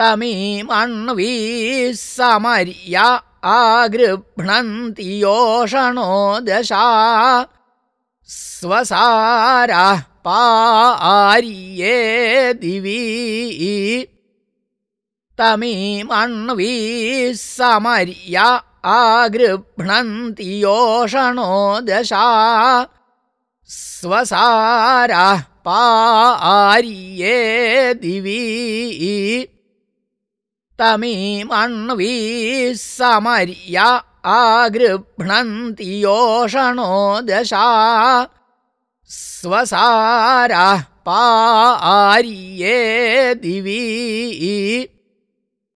तमीमण्वीः समर्या आगृह्णन्ति योषणो दशा स्वसारः पार्ये दिवि। तमीमण्वीः समर्या आगृह्णन्ति योषणो दशा स्वसारः पार्ये दिवि। तमीमण्वीः समर्या आगृह्णन्ति योषणो दशा। स्वसारः पार्ये दिवि